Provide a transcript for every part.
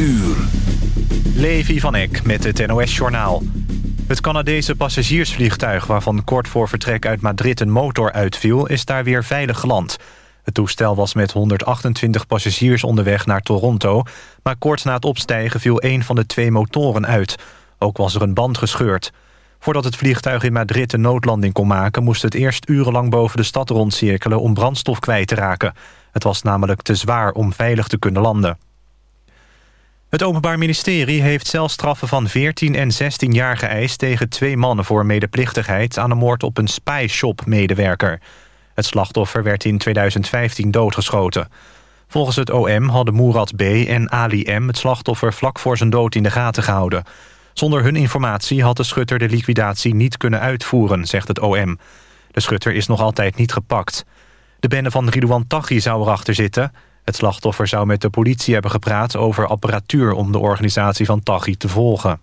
uur. Levi van Eck met het NOS-journaal. Het Canadese passagiersvliegtuig waarvan kort voor vertrek uit Madrid een motor uitviel... is daar weer veilig geland. Het toestel was met 128 passagiers onderweg naar Toronto... maar kort na het opstijgen viel een van de twee motoren uit. Ook was er een band gescheurd. Voordat het vliegtuig in Madrid een noodlanding kon maken... moest het eerst urenlang boven de stad rondcirkelen om brandstof kwijt te raken. Het was namelijk te zwaar om veilig te kunnen landen. Het Openbaar Ministerie heeft celstraffen van 14 en 16 jaar geëist... tegen twee mannen voor medeplichtigheid aan een moord op een spyshop-medewerker. Het slachtoffer werd in 2015 doodgeschoten. Volgens het OM hadden Moerad B. en Ali M. het slachtoffer vlak voor zijn dood in de gaten gehouden. Zonder hun informatie had de schutter de liquidatie niet kunnen uitvoeren, zegt het OM. De schutter is nog altijd niet gepakt. De bende van Ridouan Taghi zou erachter zitten... Het slachtoffer zou met de politie hebben gepraat over apparatuur... om de organisatie van Taghi te volgen.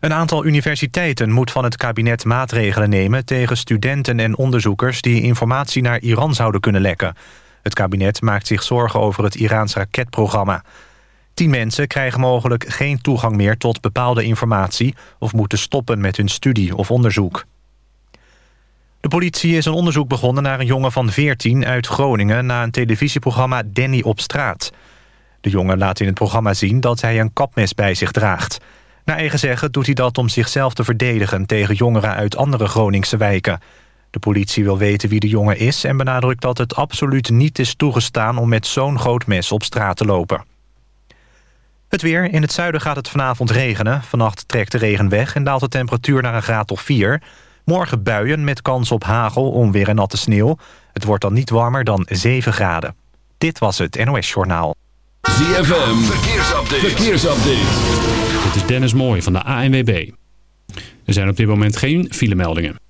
Een aantal universiteiten moet van het kabinet maatregelen nemen... tegen studenten en onderzoekers die informatie naar Iran zouden kunnen lekken. Het kabinet maakt zich zorgen over het Iraans raketprogramma. Tien mensen krijgen mogelijk geen toegang meer tot bepaalde informatie... of moeten stoppen met hun studie of onderzoek. De politie is een onderzoek begonnen naar een jongen van 14 uit Groningen... na een televisieprogramma Danny op straat. De jongen laat in het programma zien dat hij een kapmes bij zich draagt. Naar eigen zeggen doet hij dat om zichzelf te verdedigen... tegen jongeren uit andere Groningse wijken. De politie wil weten wie de jongen is... en benadrukt dat het absoluut niet is toegestaan... om met zo'n groot mes op straat te lopen. Het weer. In het zuiden gaat het vanavond regenen. Vannacht trekt de regen weg en daalt de temperatuur naar een graad of 4... Morgen buien met kans op hagel, onweer en natte sneeuw. Het wordt dan niet warmer dan 7 graden. Dit was het NOS Journaal. ZFM, verkeersupdate. verkeersupdate. Dit is Dennis Mooij van de ANWB. Er zijn op dit moment geen filemeldingen.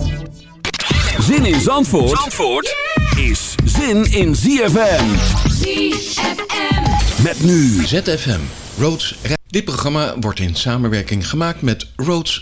Zin in Zandvoort, Zandvoort is zin in ZFM. ZFM. Met nu ZFM. Roads. Dit programma wordt in samenwerking gemaakt met Roads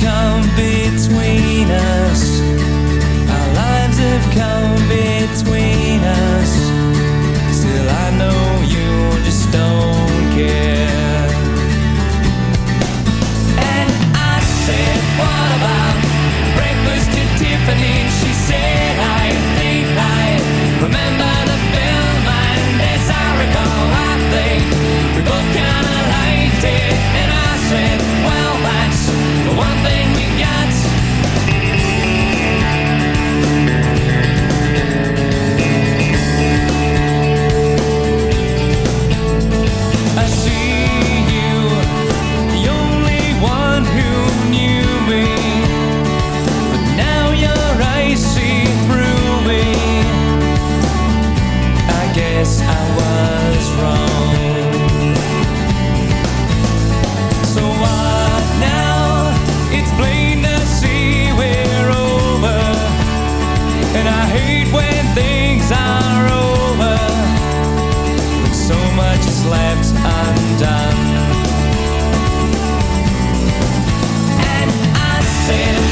come between us. Our lives have come between us. Still, I know you just don't care. And I said, What about breakfast to Tiffany? She said, I think I remember the film, as I recall, I think we both kinda liked it. And I said,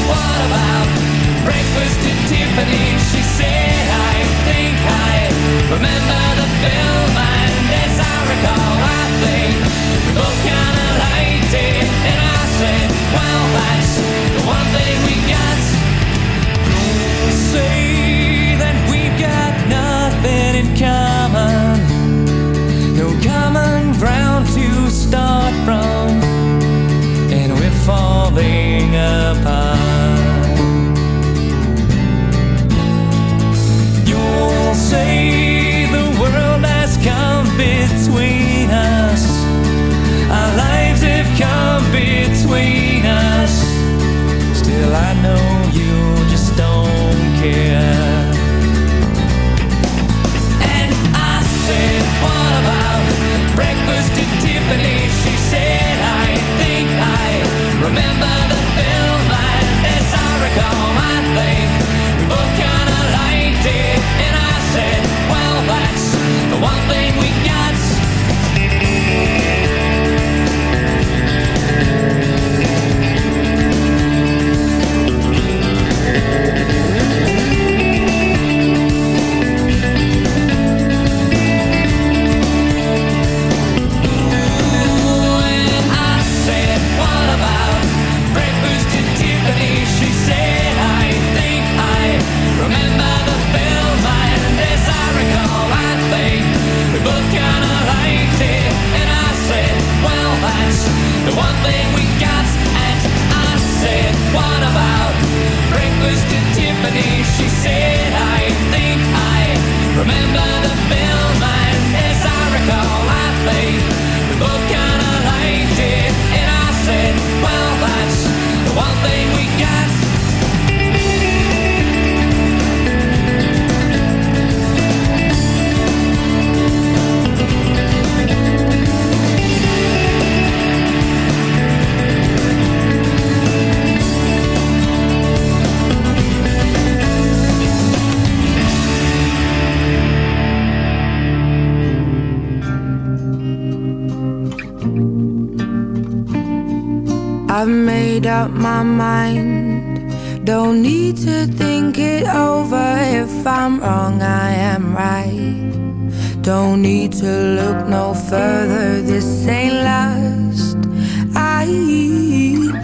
What about breakfast at Tiffany? She said, I think I remember the film, and as I out my mind. Don't need to think it over. If I'm wrong, I am right. Don't need to look no further. This ain't lust. I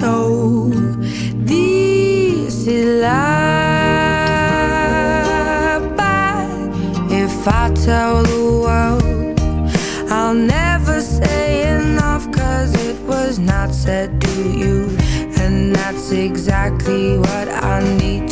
know this is love, But if I tell exactly what I need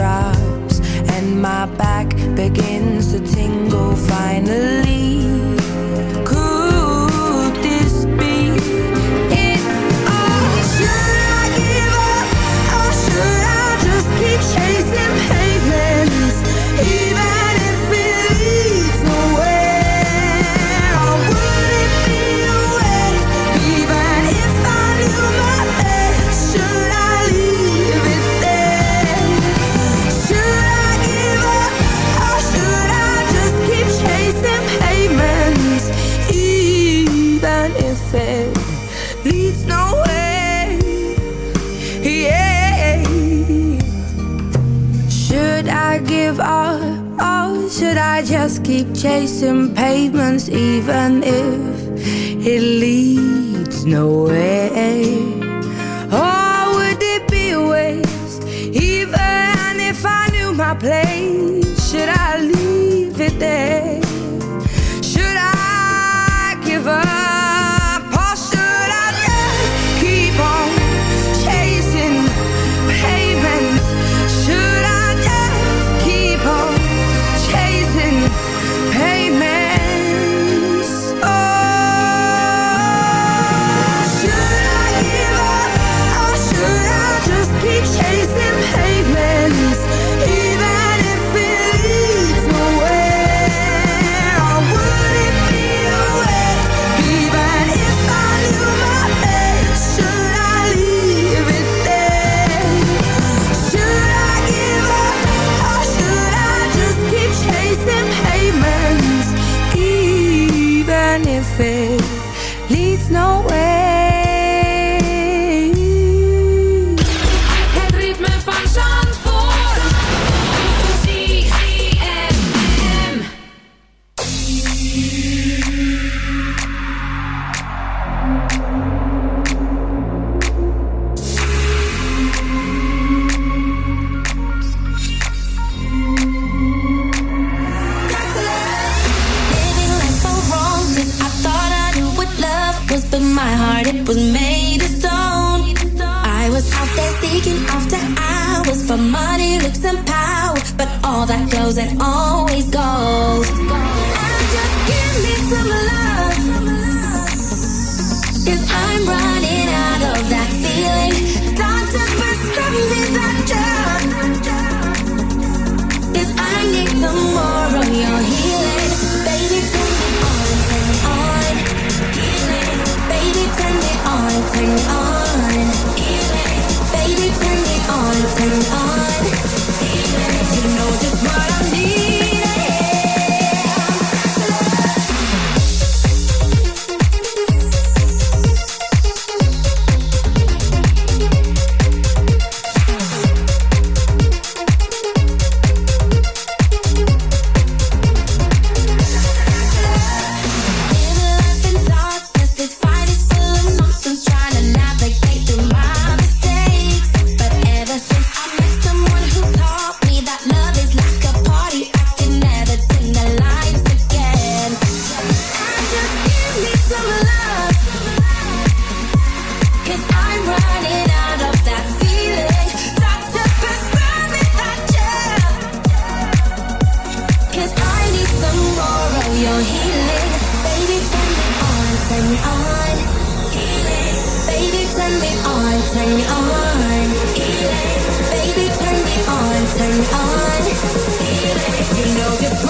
drops and my back begins need some more of your healing. Baby, turn me on, turn me on. Healing. Baby, turn me on, turn me on. Healing. Baby, turn me on, turn me on. Healing. You know just.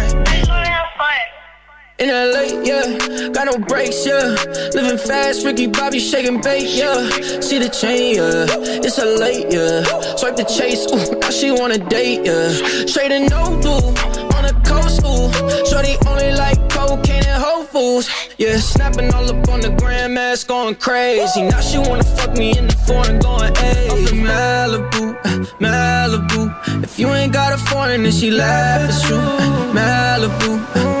In LA, yeah, got no brakes, yeah. Living fast, Ricky Bobby shaking bait, yeah. See the chain, yeah. It's a late, yeah. Swipe the chase, ooh, now she wanna date, yeah. Straight and no do on the coast, ooh. Shorty only like cocaine and Whole Foods, yeah. Snapping all up on the grandmas, going crazy. Now she wanna fuck me in the foreign, going hey. Up in Malibu, Malibu. If you ain't got a foreign, then she laugh at you. Uh, Malibu,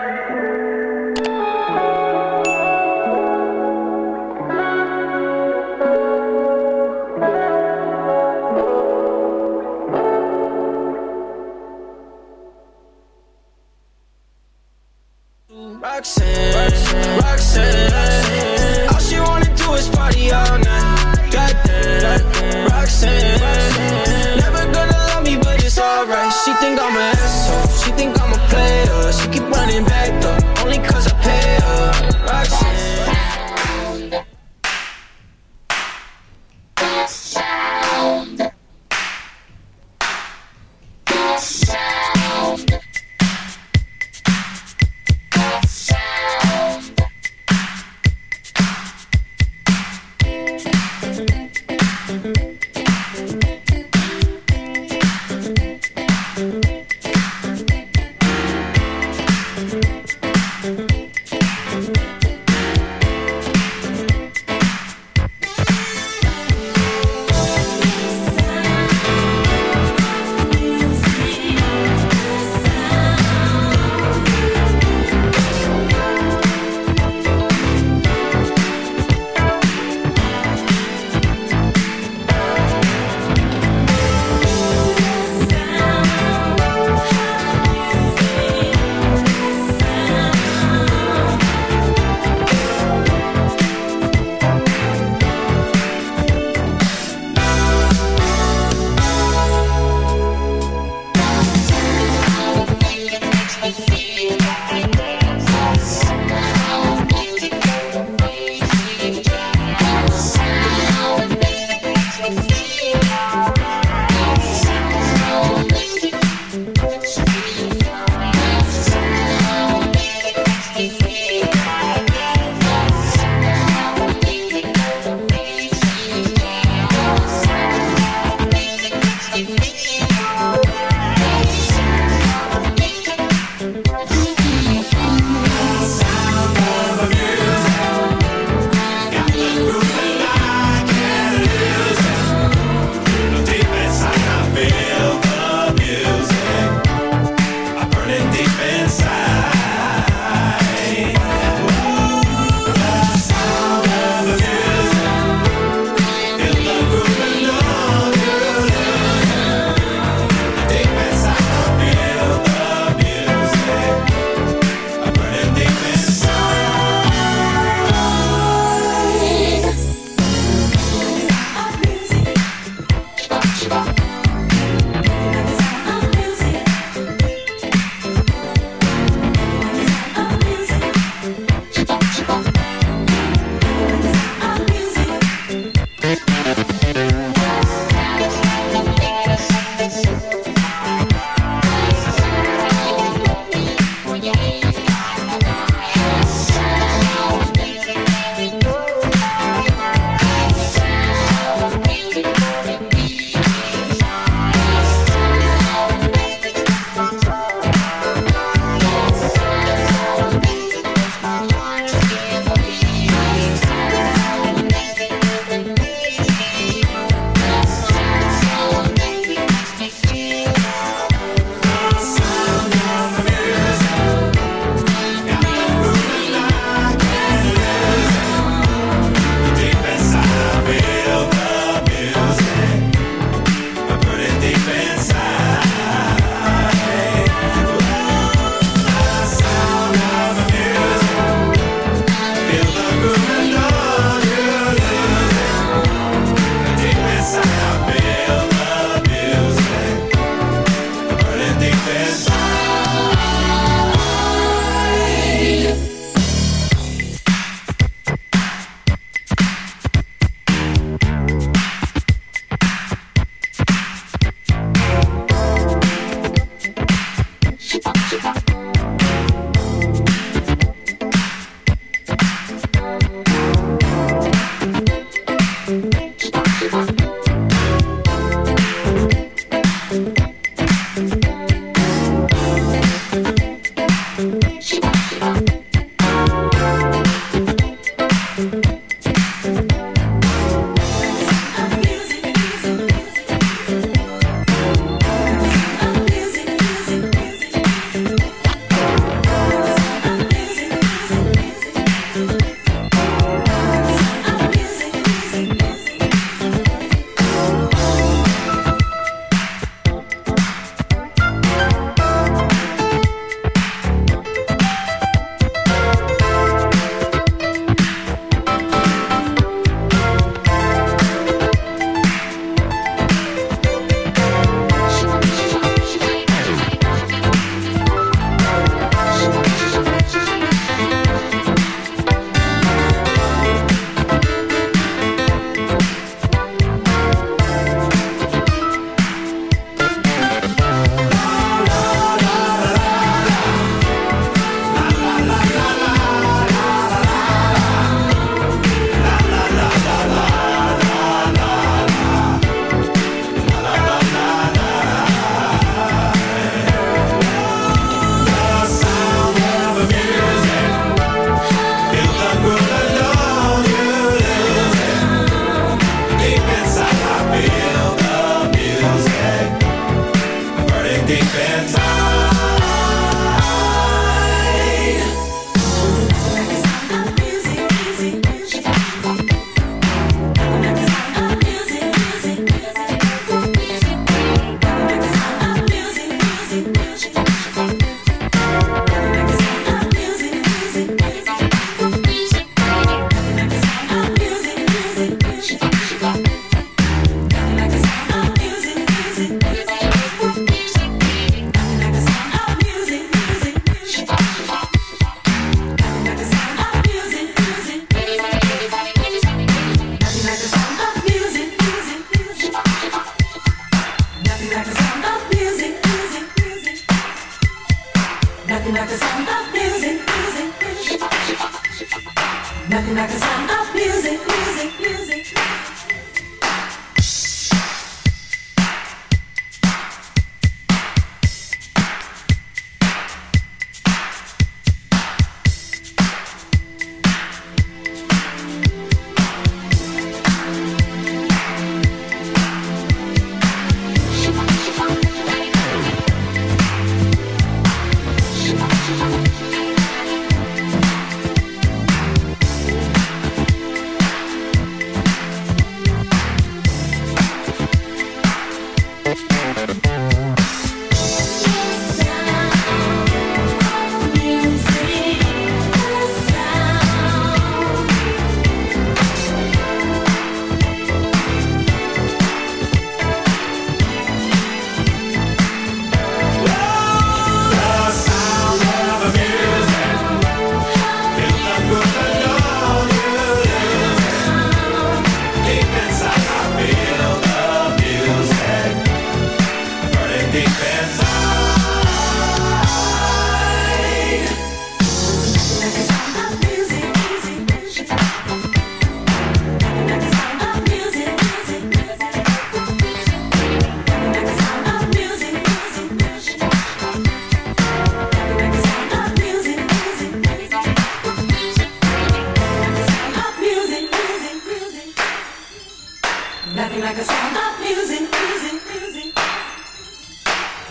Roxanne, Roxanne. All she wanna do is party all night. Goddamn, Roxanne. Never gonna love me, but it's alright. She think I'm an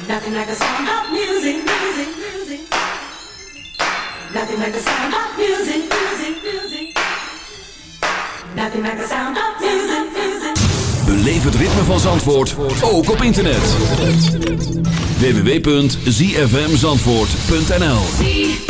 Dat like the sound of music, music, music. Nothing like the sound of music, music, music. Nothing like the sound of music, music. Beleef het ritme van Zandvoort ook op internet. www.zfmzandvoort.nl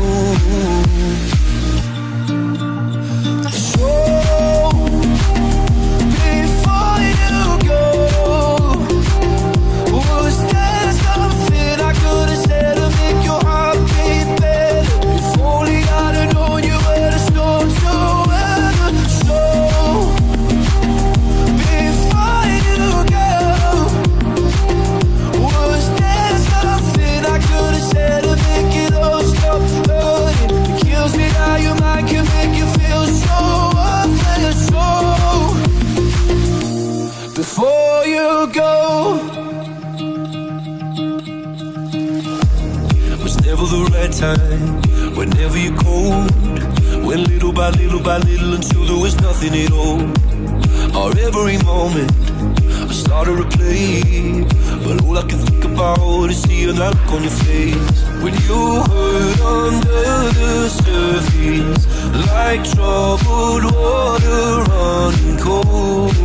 your luck on your face. When you hurt under the surface Like troubled water running cold.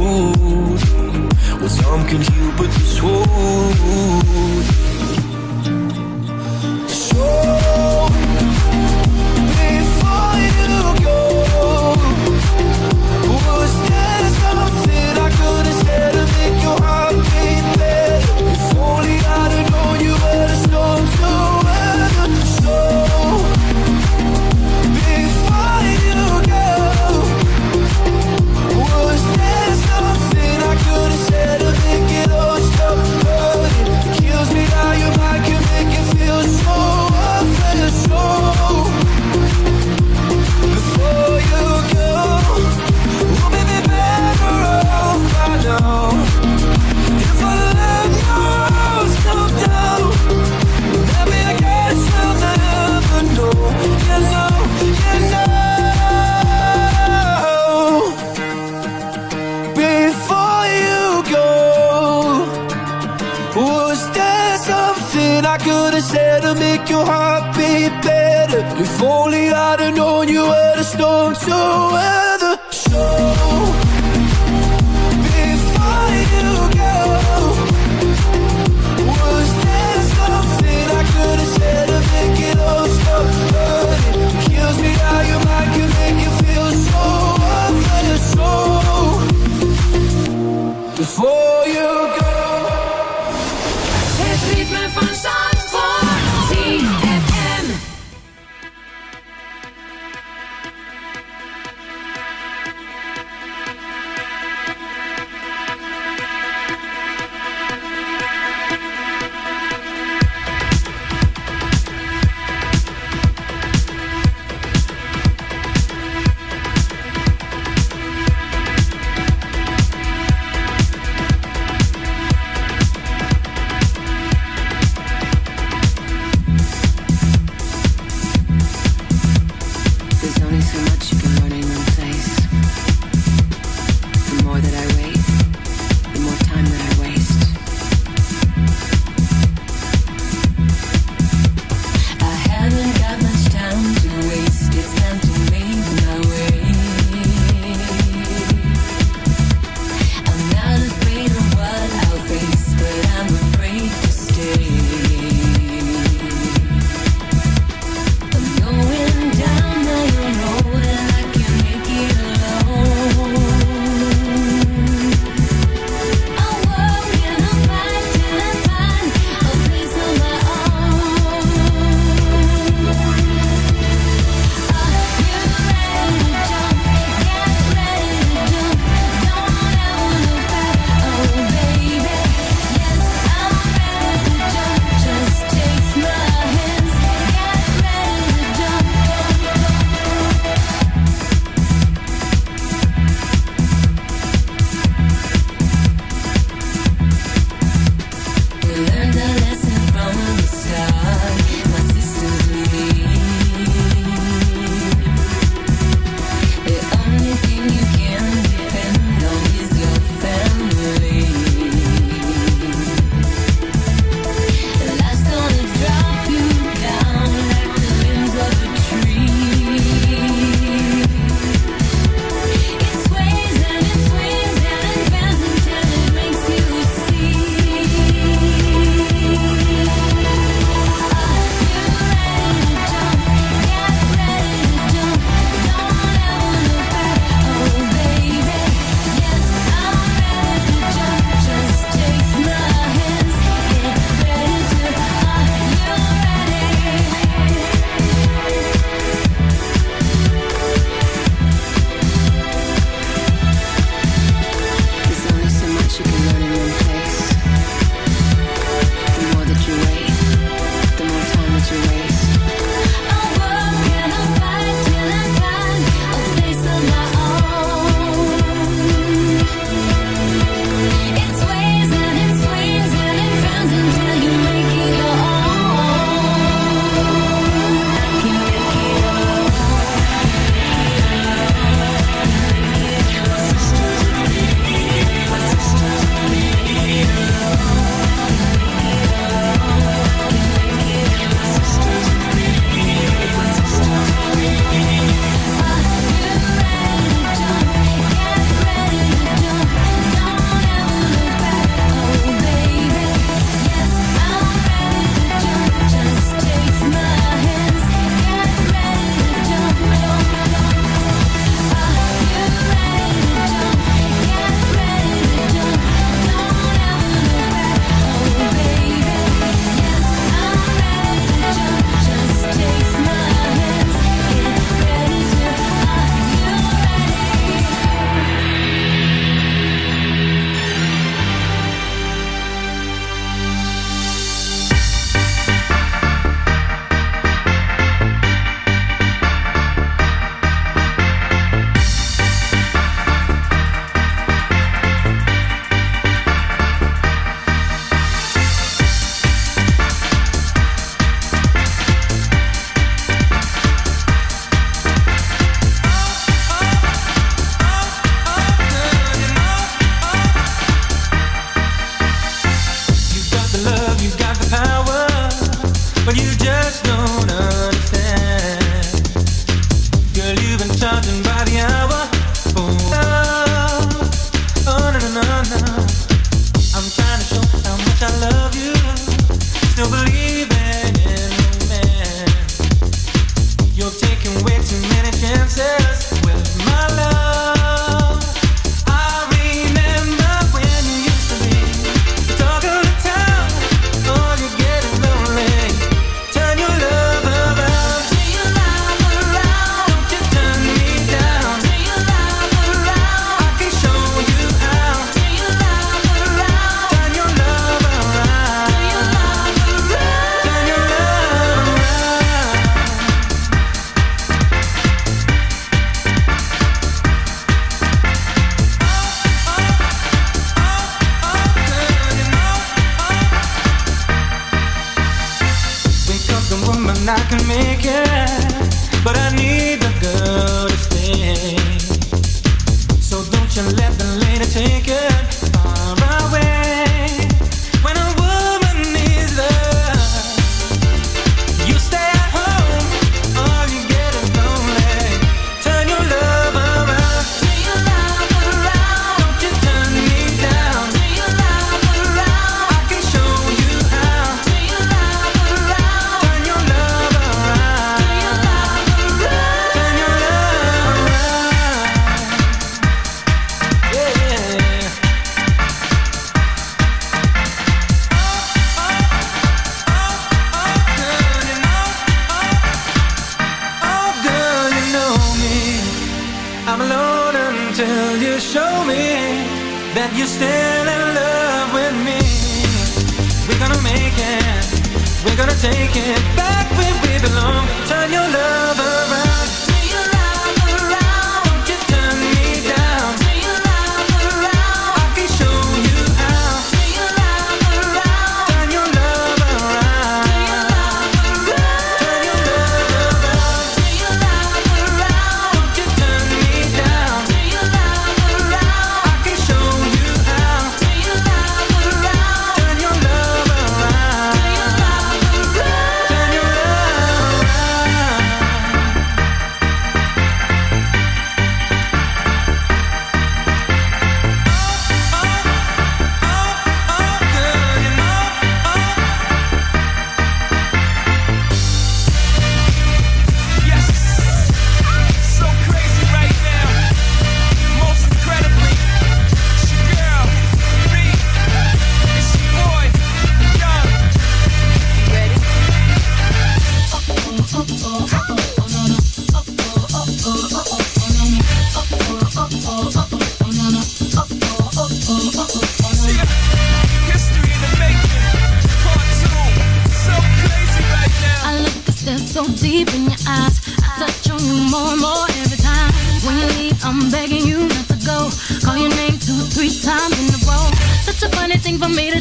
Well, some can heal, but this wound I'd have known you were the storm so well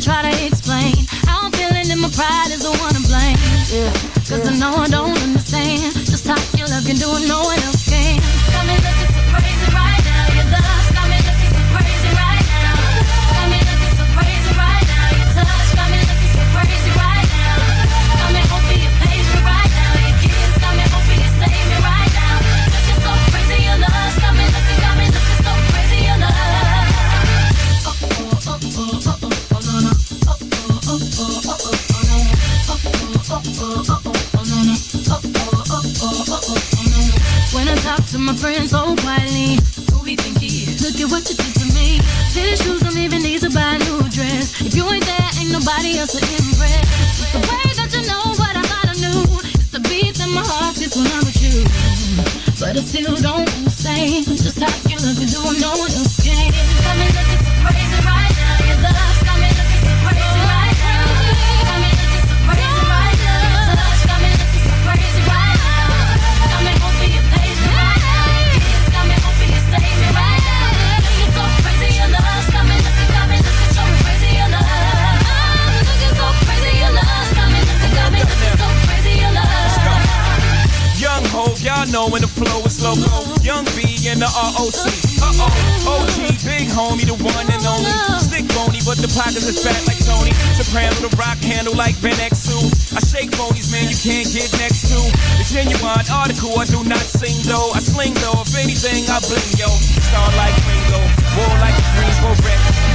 try to hit I shake ponies, man, you can't get next to. The genuine article, I do not sing though. I sling though, if anything, I bling yo. Star like Ringo, war like a wreck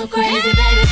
so crazy, baby.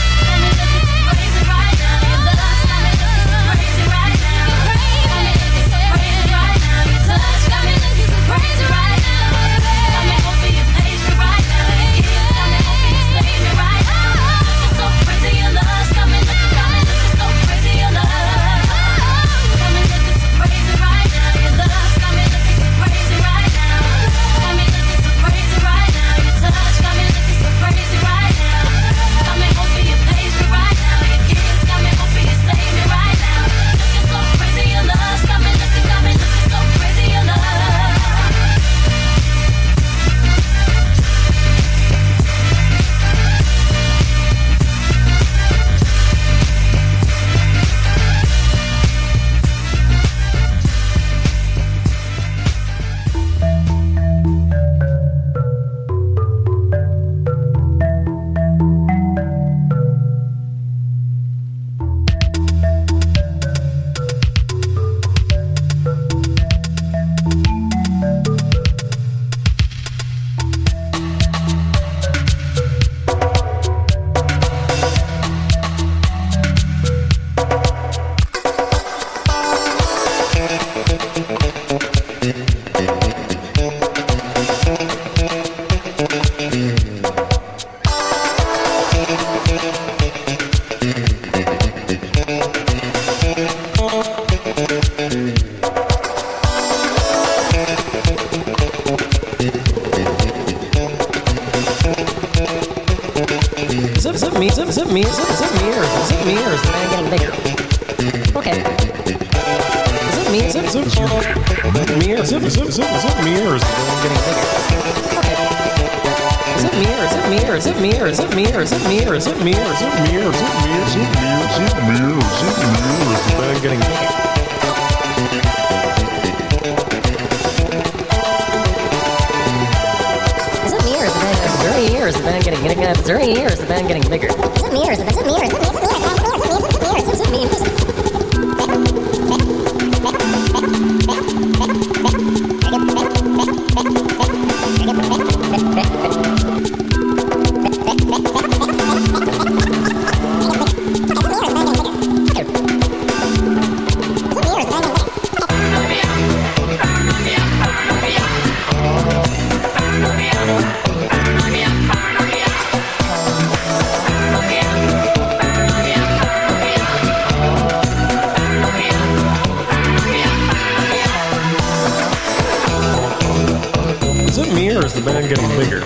Or is the band getting bigger?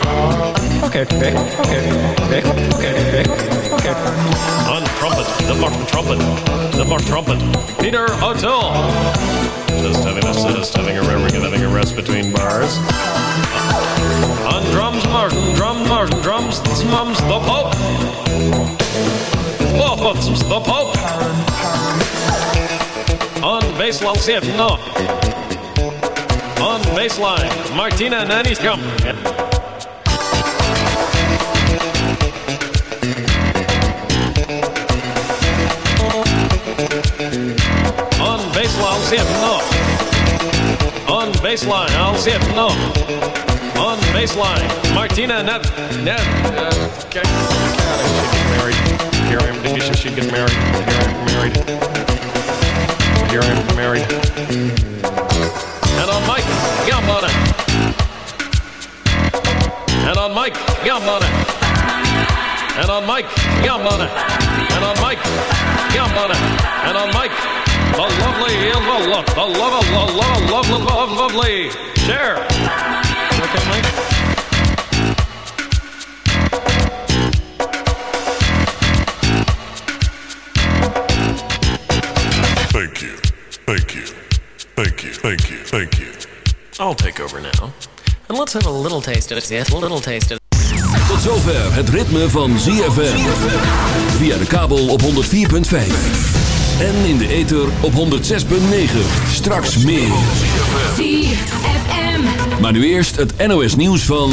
Okay, okay, okay, okay, okay, okay. On trumpet, the Martin trumpet, the Martin trumpet, Peter O'Toole. Just having a just having a having a rest between bars. On drums, Martin, drum, Martin, drums, mums, the Pope. Oh, the Pope. On bass, I'll see if no. On baseline, Martina Nanny's come. On baseline, it, no. On baseline, I'll see it, no. On baseline, Martina Net. Net. Uh, okay. Here I am. Maybe she get married. Here I am married. Here I am married. On Mike, it. And on Mike, it. And on Mike, it. And on Mike, it. And on Mike, the lovely, the love, the love, the love, love, love, love, lovely. Share. Okay, Mike. I'll take over now. And let's have a little taste of it. Yes, a little taste of Tot zover het ritme van ZFM. Via de kabel op 104.5. En in de ether op 106.9. Straks meer. ZFM. Maar nu eerst het NOS nieuws van...